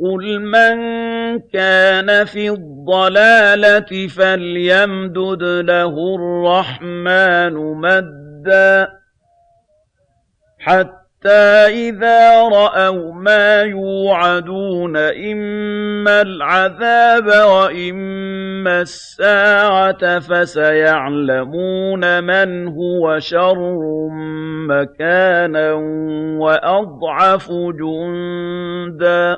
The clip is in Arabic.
قُلْ مَن كَانَ فِي الضَّلَالَةِ فَلْيَمْدُدْ لَهُ الرَّحْمَٰنُ مَدًّا ۚ حَتَّىٰ إِذَا رَأَوْا مَا يُوعَدُونَ إِمَّا الْعَذَابَ وَإِمَّا السَّاعَةَ فَسَيَعْلَمُونَ مَنْ هُوَ شَرٌّ مَّكَانًا وَأَضْعَفُ جُندًا